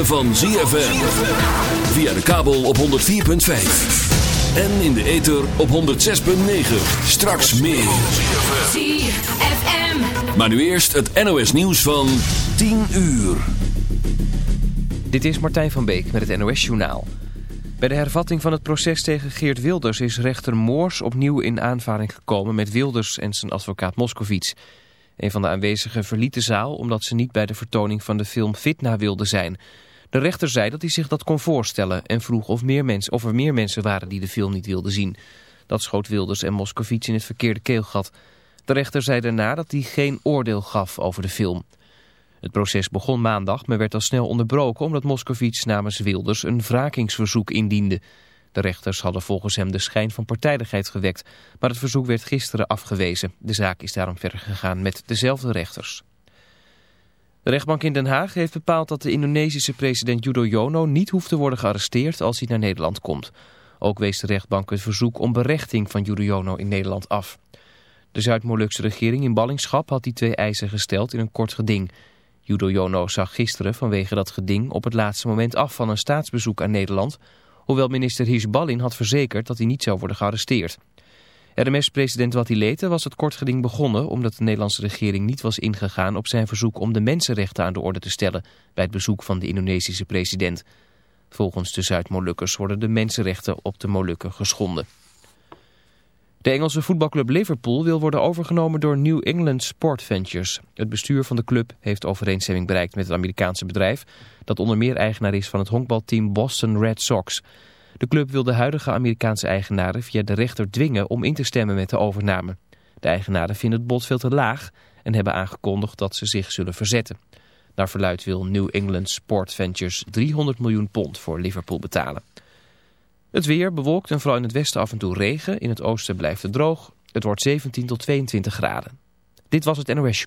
ritme van ZFM. Via de kabel op 104.5. En in de ether op 106.9. Straks meer. ZFM. Maar nu eerst het NOS nieuws van 10 uur. Dit is Martijn van Beek met het NOS Journaal. Bij de hervatting van het proces tegen Geert Wilders is rechter Moors opnieuw in aanvaring gekomen met Wilders en zijn advocaat Moskovits. Een van de aanwezigen verliet de zaal omdat ze niet bij de vertoning van de film Fitna wilde zijn. De rechter zei dat hij zich dat kon voorstellen en vroeg of, meer mensen, of er meer mensen waren die de film niet wilden zien. Dat schoot Wilders en Moskovits in het verkeerde keelgat. De rechter zei daarna dat hij geen oordeel gaf over de film. Het proces begon maandag, maar werd al snel onderbroken omdat Moskovits namens Wilders een wrakingsverzoek indiende. De rechters hadden volgens hem de schijn van partijdigheid gewekt, maar het verzoek werd gisteren afgewezen. De zaak is daarom verder gegaan met dezelfde rechters. De rechtbank in Den Haag heeft bepaald dat de Indonesische president Widodo niet hoeft te worden gearresteerd als hij naar Nederland komt. Ook wees de rechtbank het verzoek om berechting van Widodo in Nederland af. De Zuid-Molukse regering in ballingschap had die twee eisen gesteld in een kort geding. Widodo zag gisteren vanwege dat geding op het laatste moment af van een staatsbezoek aan Nederland, hoewel minister Hirsch-Ballin had verzekerd dat hij niet zou worden gearresteerd. RMS-president Watilete was het kort geding begonnen omdat de Nederlandse regering niet was ingegaan op zijn verzoek om de mensenrechten aan de orde te stellen bij het bezoek van de Indonesische president. Volgens de Zuid-Molukkers worden de mensenrechten op de Molukken geschonden. De Engelse voetbalclub Liverpool wil worden overgenomen door New England Sport Ventures. Het bestuur van de club heeft overeenstemming bereikt met het Amerikaanse bedrijf... dat onder meer eigenaar is van het honkbalteam Boston Red Sox. De club wil de huidige Amerikaanse eigenaren via de rechter dwingen om in te stemmen met de overname. De eigenaren vinden het bod veel te laag en hebben aangekondigd dat ze zich zullen verzetten. Naar verluid wil New England Sport Ventures 300 miljoen pond voor Liverpool betalen. Het weer bewolkt en vooral in het westen af en toe regen. In het oosten blijft het droog. Het wordt 17 tot 22 graden. Dit was het NOS.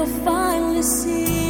You'll finally see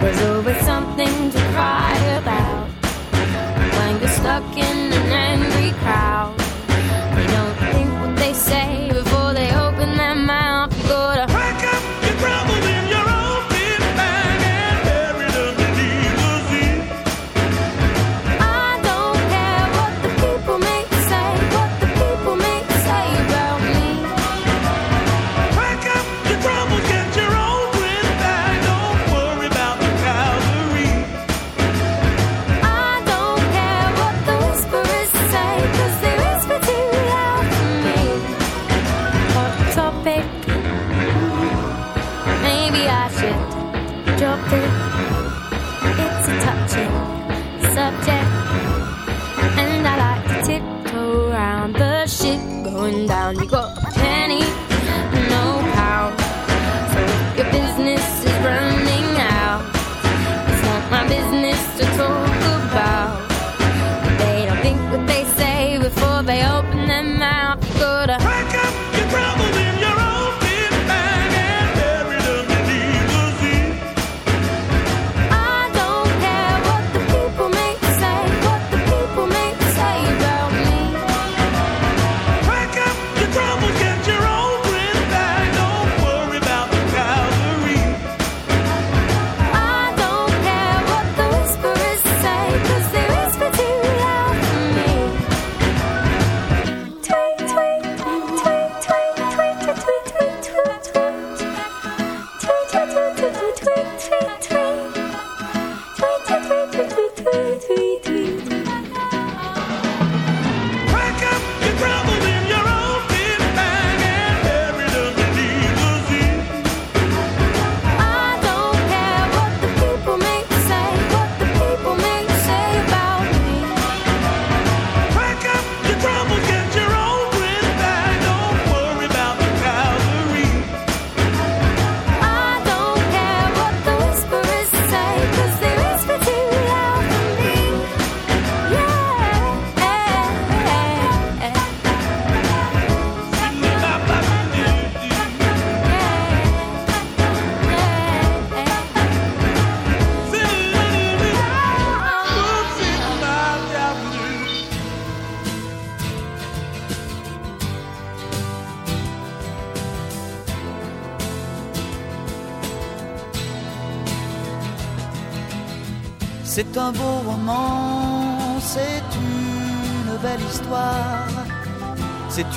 was over.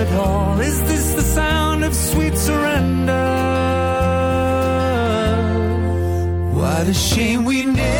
at all? Is this the sound of sweet surrender? What a shame we never.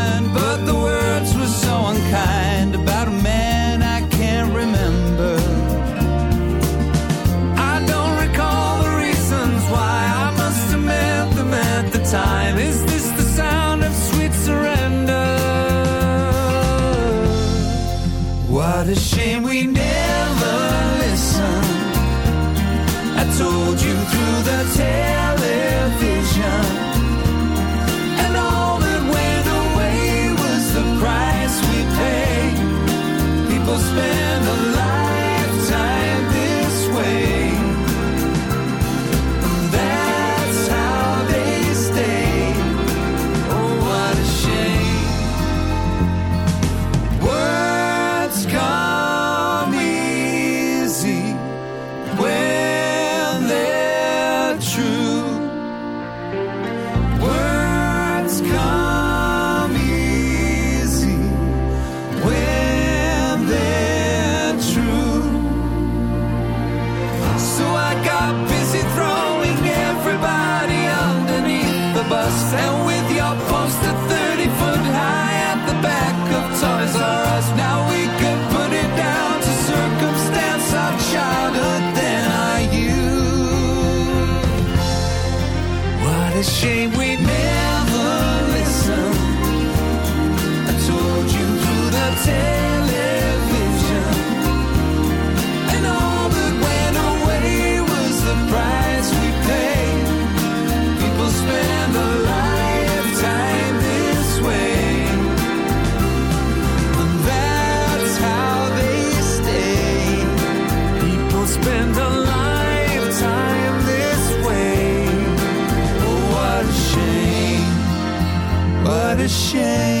tell And with your poster 30 foot high at the back of Toys R Us, now we could put it down to circumstance of childhood. Then I, you? What a shame we made. change.